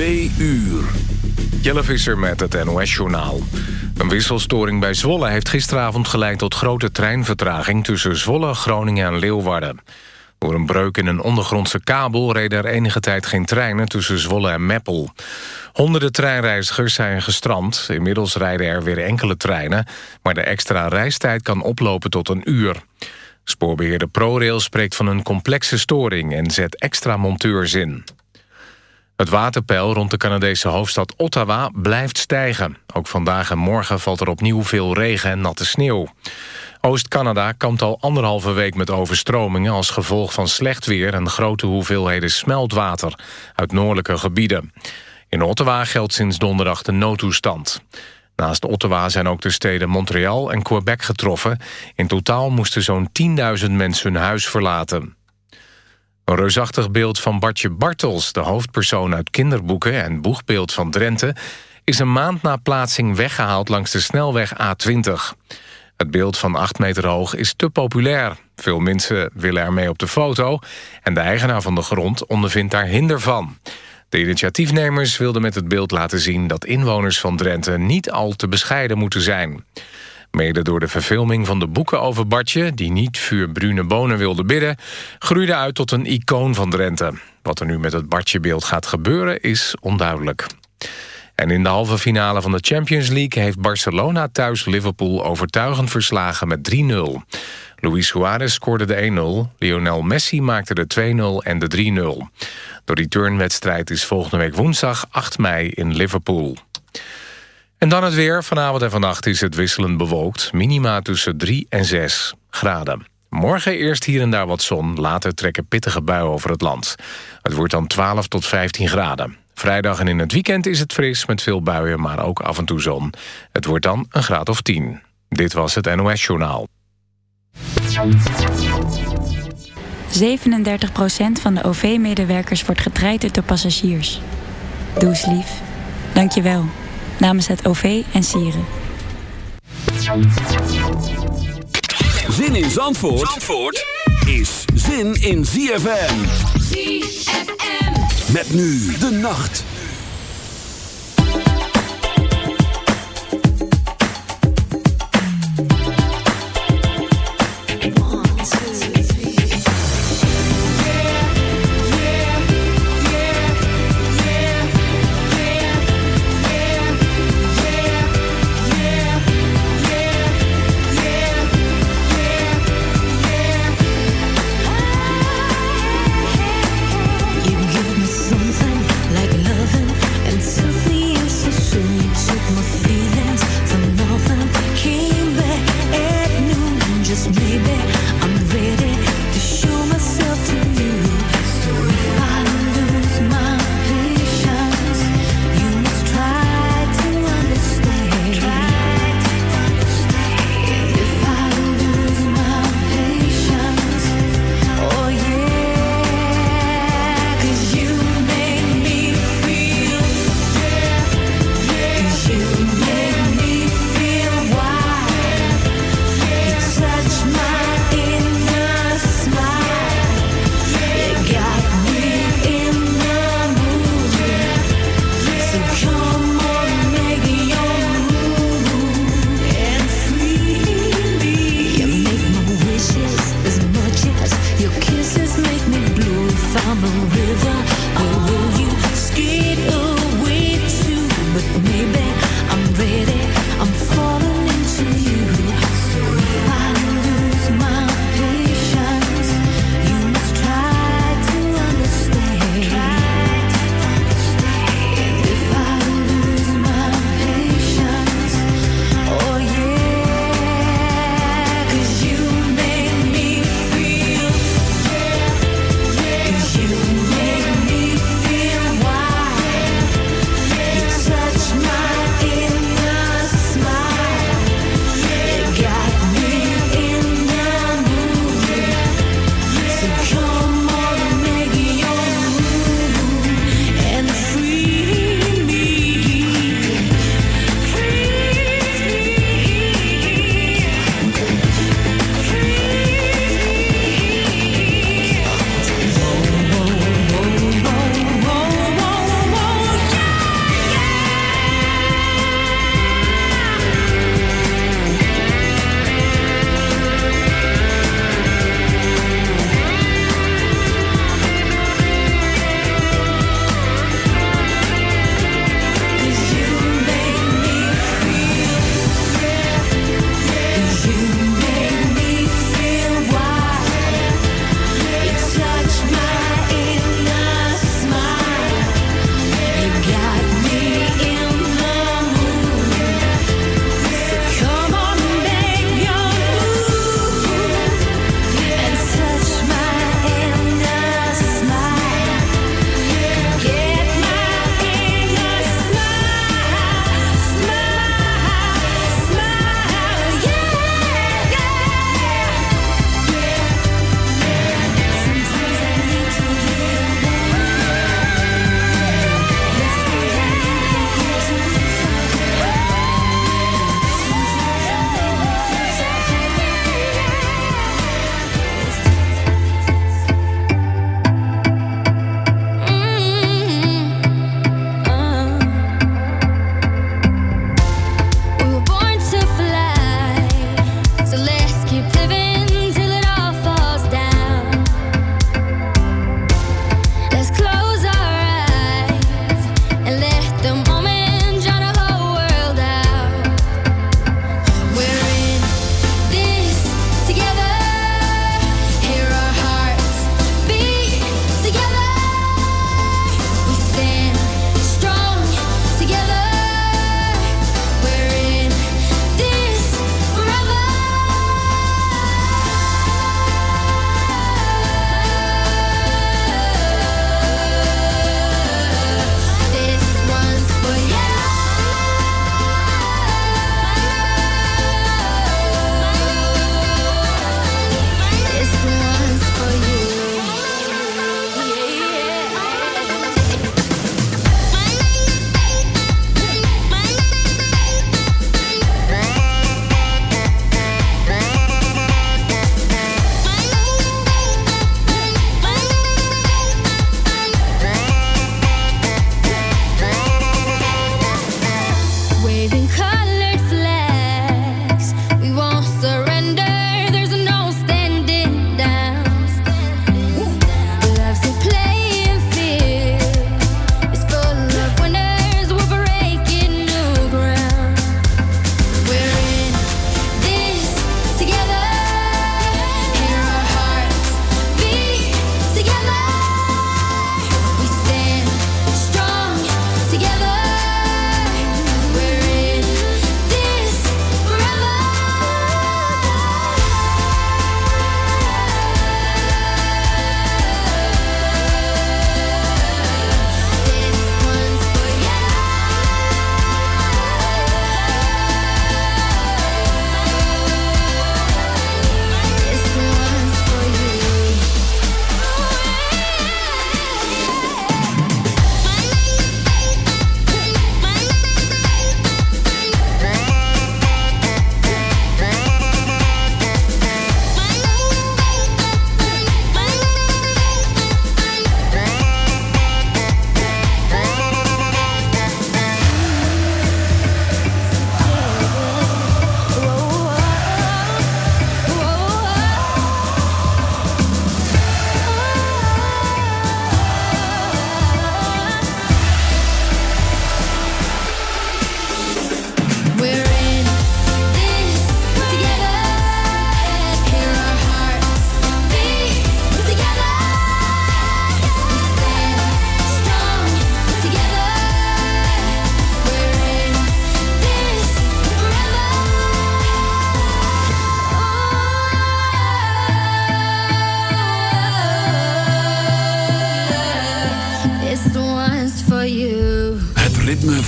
Twee uur. Jelle Visser met het NOS-journaal. Een wisselstoring bij Zwolle heeft gisteravond geleid tot grote treinvertraging... tussen Zwolle, Groningen en Leeuwarden. Door een breuk in een ondergrondse kabel reden er enige tijd geen treinen tussen Zwolle en Meppel. Honderden treinreizigers zijn gestrand. Inmiddels rijden er weer enkele treinen, maar de extra reistijd kan oplopen tot een uur. Spoorbeheerder ProRail spreekt van een complexe storing en zet extra monteurs in. Het waterpeil rond de Canadese hoofdstad Ottawa blijft stijgen. Ook vandaag en morgen valt er opnieuw veel regen en natte sneeuw. Oost-Canada kampt al anderhalve week met overstromingen... als gevolg van slecht weer en grote hoeveelheden smeltwater... uit noordelijke gebieden. In Ottawa geldt sinds donderdag de noodtoestand. Naast Ottawa zijn ook de steden Montreal en Quebec getroffen. In totaal moesten zo'n 10.000 mensen hun huis verlaten. Een reusachtig beeld van Bartje Bartels, de hoofdpersoon uit kinderboeken... en boegbeeld van Drenthe, is een maand na plaatsing weggehaald langs de snelweg A20. Het beeld van 8 meter hoog is te populair. Veel mensen willen ermee op de foto... en de eigenaar van de grond ondervindt daar hinder van. De initiatiefnemers wilden met het beeld laten zien... dat inwoners van Drenthe niet al te bescheiden moeten zijn. Mede door de verfilming van de boeken over Bartje... die niet vuur brune bonen wilde bidden... groeide uit tot een icoon van Drenthe. Wat er nu met het Bartje-beeld gaat gebeuren is onduidelijk. En in de halve finale van de Champions League... heeft Barcelona thuis Liverpool overtuigend verslagen met 3-0. Luis Suarez scoorde de 1-0, Lionel Messi maakte de 2-0 en de 3-0. De returnwedstrijd is volgende week woensdag 8 mei in Liverpool. En dan het weer. Vanavond en vannacht is het wisselend bewolkt. Minima tussen 3 en 6 graden. Morgen eerst hier en daar wat zon. Later trekken pittige buien over het land. Het wordt dan 12 tot 15 graden. Vrijdag en in het weekend is het fris met veel buien, maar ook af en toe zon. Het wordt dan een graad of 10. Dit was het NOS Journaal. 37% van de OV-medewerkers wordt getraind door passagiers. Doe lief. Dank je wel namens het OV en Sieren. Zin in Zandvoort, Zandvoort is zin in ZFM. ZFM. Met nu de nacht.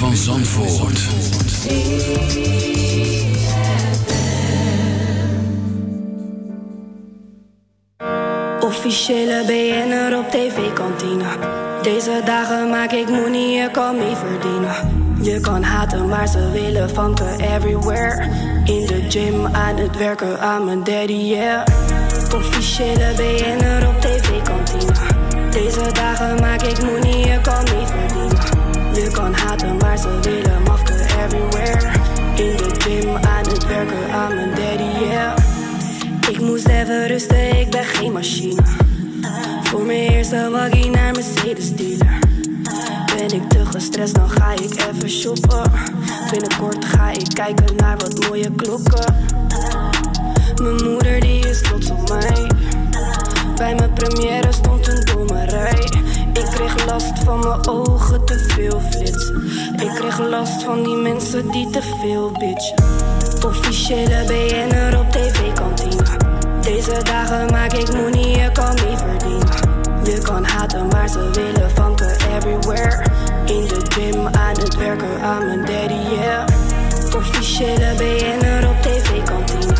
Van Zandvoort. Officiële BN'er op tv-kantine. Deze dagen maak ik money, je kan mee verdienen. Je kan haten, maar ze willen vanken everywhere. In de gym, aan het werken, aan mijn daddy, yeah. Officiële BN'er op tv-kantine. Deze dagen maak ik money, je kan mee verdienen. Je kan haten, maar ze willen mafken everywhere. In de gym, aan het werken, aan mijn daddy, yeah. Ik moest even rusten, ik ben geen machine. Voor mijn eerste waggie naar Mercedes dealer. Ben ik te gestrest, dan ga ik even shoppen. Binnenkort ga ik kijken naar wat mooie klokken. Mijn moeder die is trots op mij. Bij mijn première stond een domme rij. Ik kreeg last van mijn ogen, te veel flits. Ik kreeg last van die mensen die te veel bitch. Officiële BN'er op tv-kantine. Deze dagen maak ik money, je kan niet verdienen. Je kan haten, maar ze willen vanken everywhere. In de gym, aan het werken, aan mijn daddy, yeah. Officiële BN'er op tv-kantine.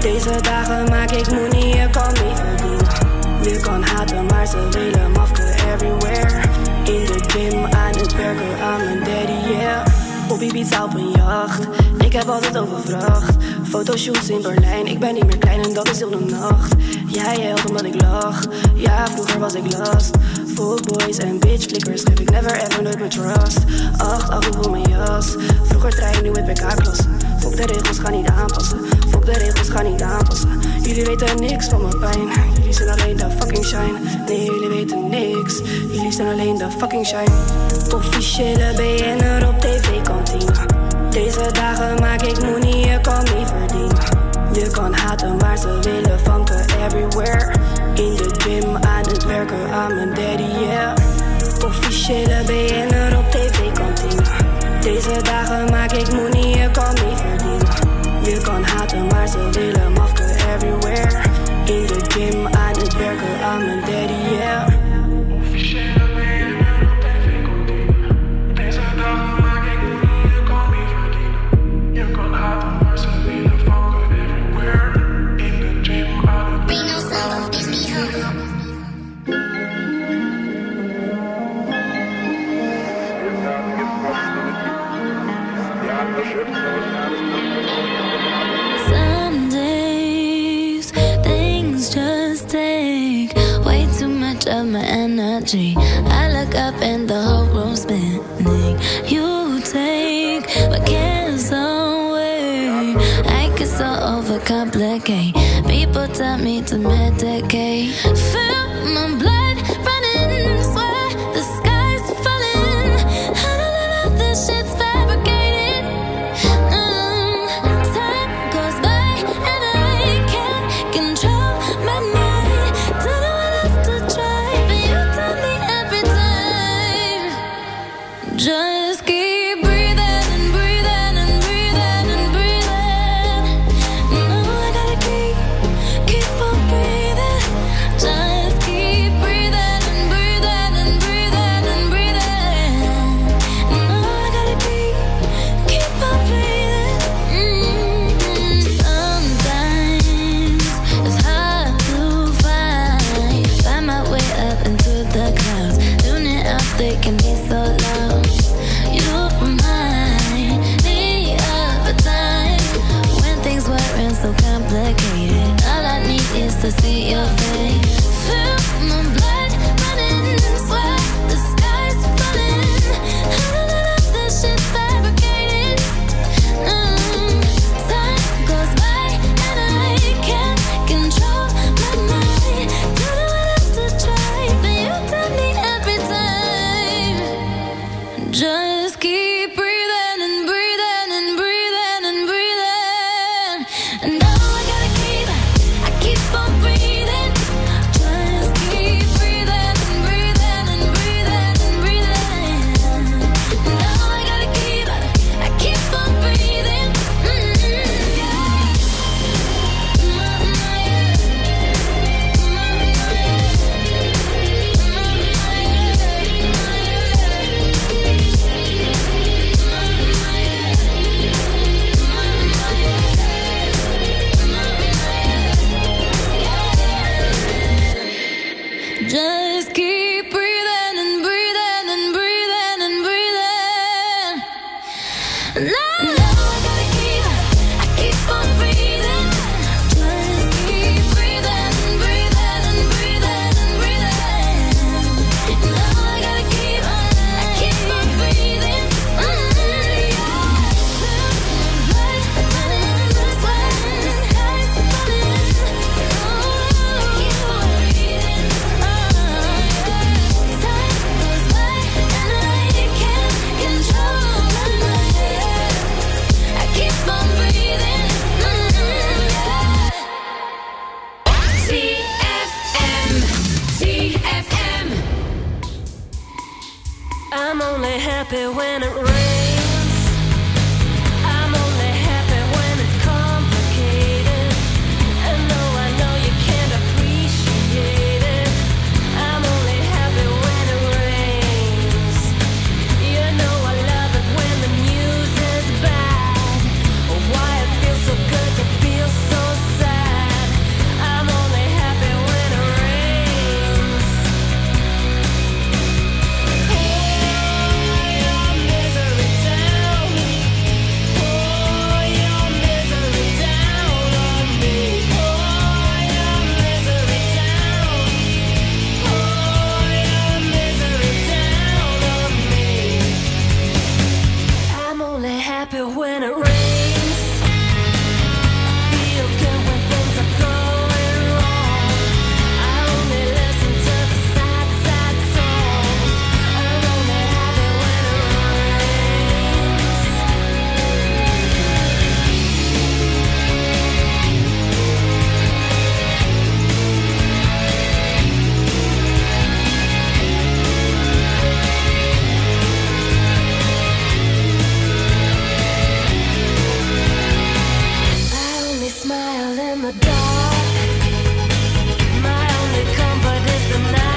Deze dagen maak ik money, je kan niet verdienen. Je kan haten, maar ze willen mafken everywhere. In de gym, aan het werken, aan mijn daddy, yeah. Op Ibiza op een jacht, ik heb altijd overvracht. Fotoshoots in Berlijn, ik ben niet meer klein en dat is heel de nacht. Jij helpt omdat ik lach, ja vroeger was ik last. Fuck boys en bitch flickers, geef ik never ever nooit mijn trust. Jullie weten niks van mijn pijn. Jullie zijn alleen de fucking shine. Nee, jullie weten niks. Jullie zijn alleen de fucking shine. Officiële BN'er op tv-kantine. Deze dagen maak ik money, je kan niet verdienen. Je kan haten, maar ze willen vanken everywhere. In de gym, aan het werken, aan mijn daddy, yeah. Officiële BN'er op tv-kantine. Deze dagen maak ik money, je kan niet verdienen. Je kan haten, maar ze willen mafken everywhere. In the gym, I'm bare, burger. I'm a daddy, yeah. 至。tonight.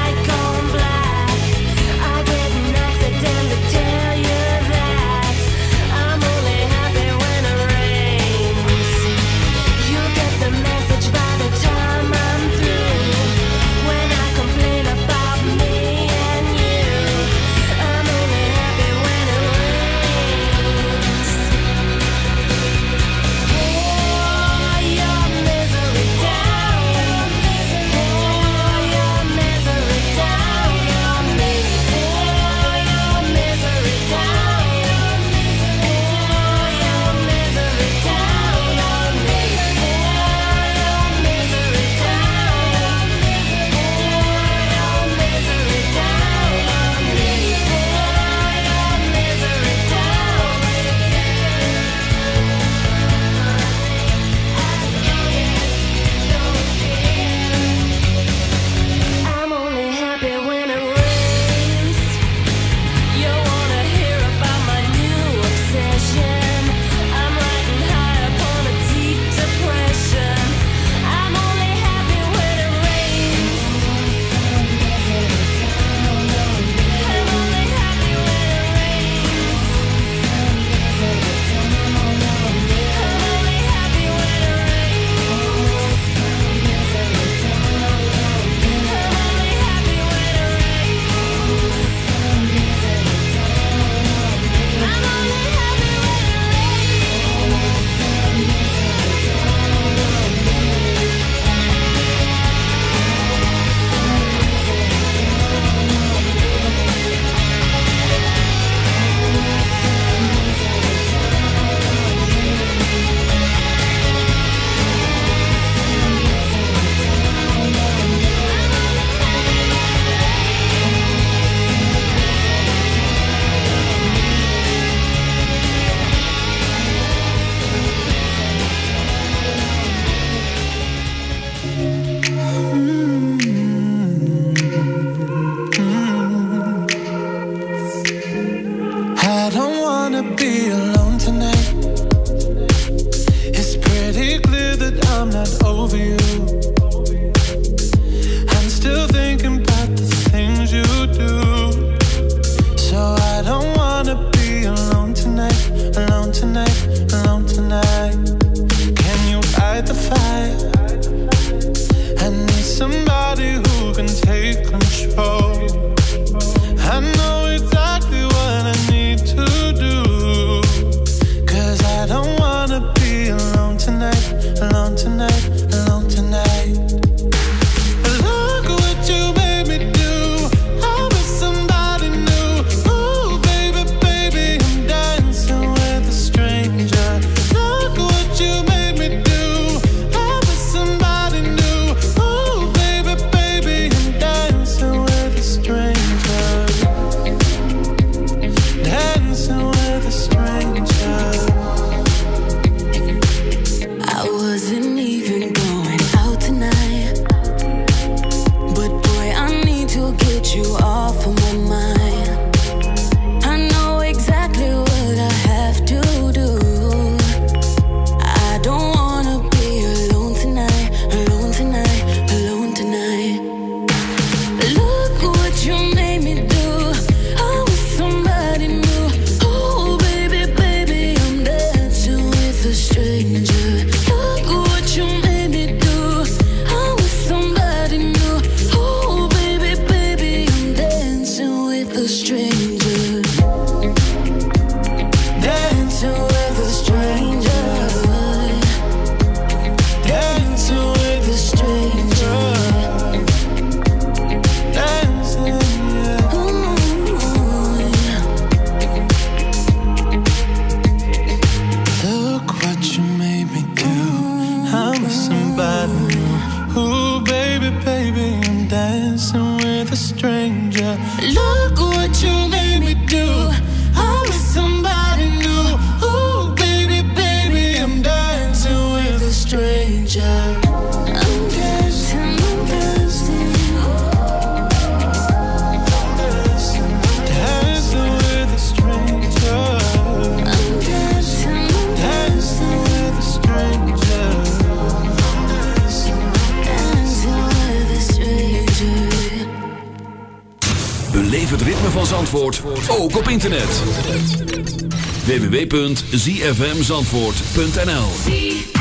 www.zfmzandvoort.nl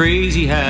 crazy high.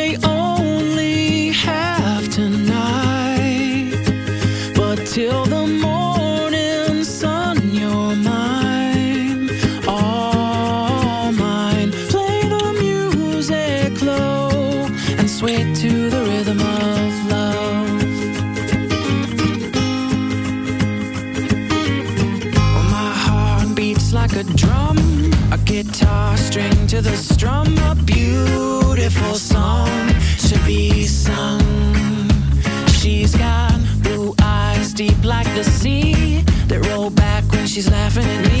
the that roll back when she's laughing at me.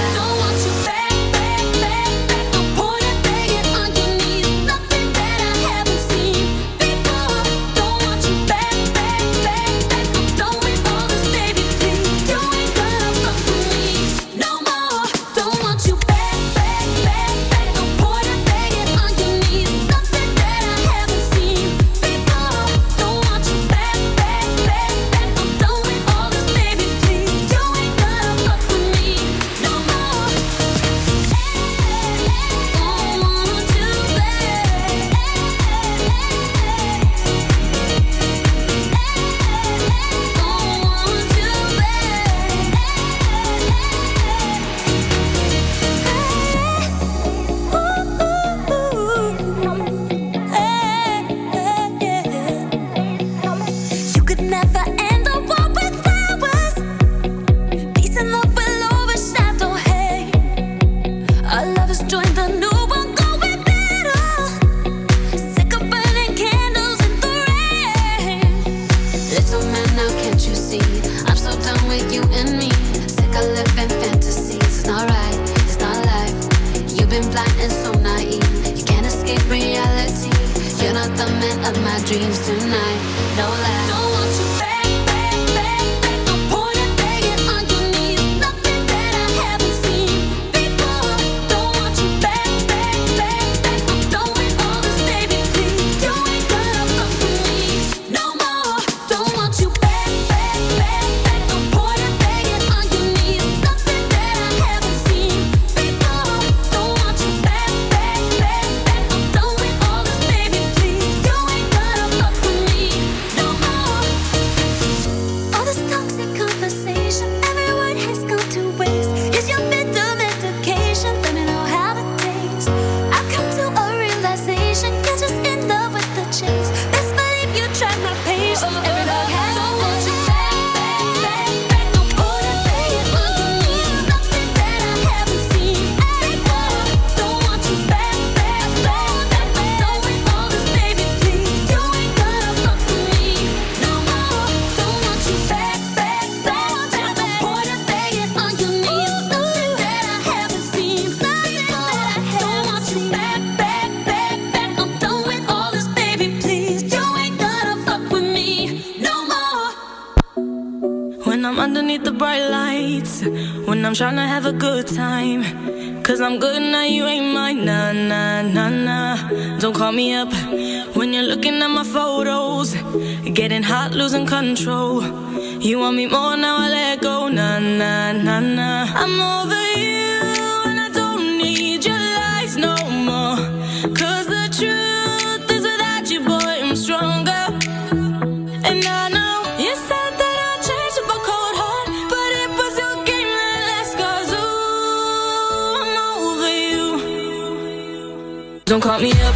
of my dreams tonight. No lie. Looking at my photos. Getting hot, losing control. You want me more now, I let go. Nah, nah, nah, nah. I'm over you, and I don't need your lies no more. Cause the truth is without you, boy, I'm stronger. And I know you said that I'd change up a cold heart, but it was your game that last. Cause ooh, I'm over you. Don't call me up,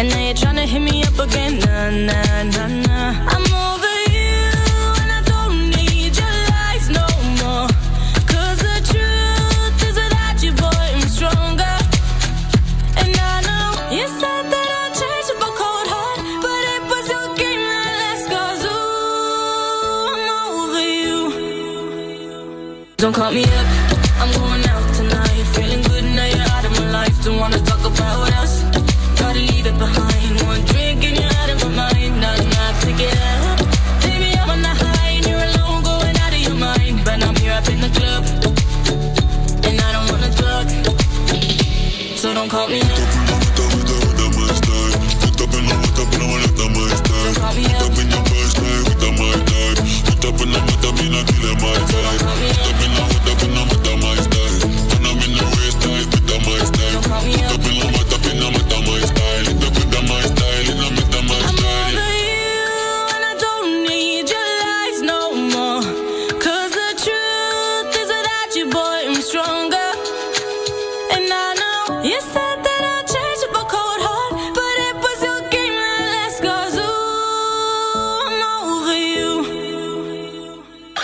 And now you're tryna hit me up again. Nah, nah, nah, nah. I'm over you. And I don't need your lies no more. Cause the truth is without you, boy, I'm stronger. And I know you said that I'd change up a cold heart, but it was your game that last. Cause ooh, I'm over you. Don't call me up,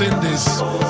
in this.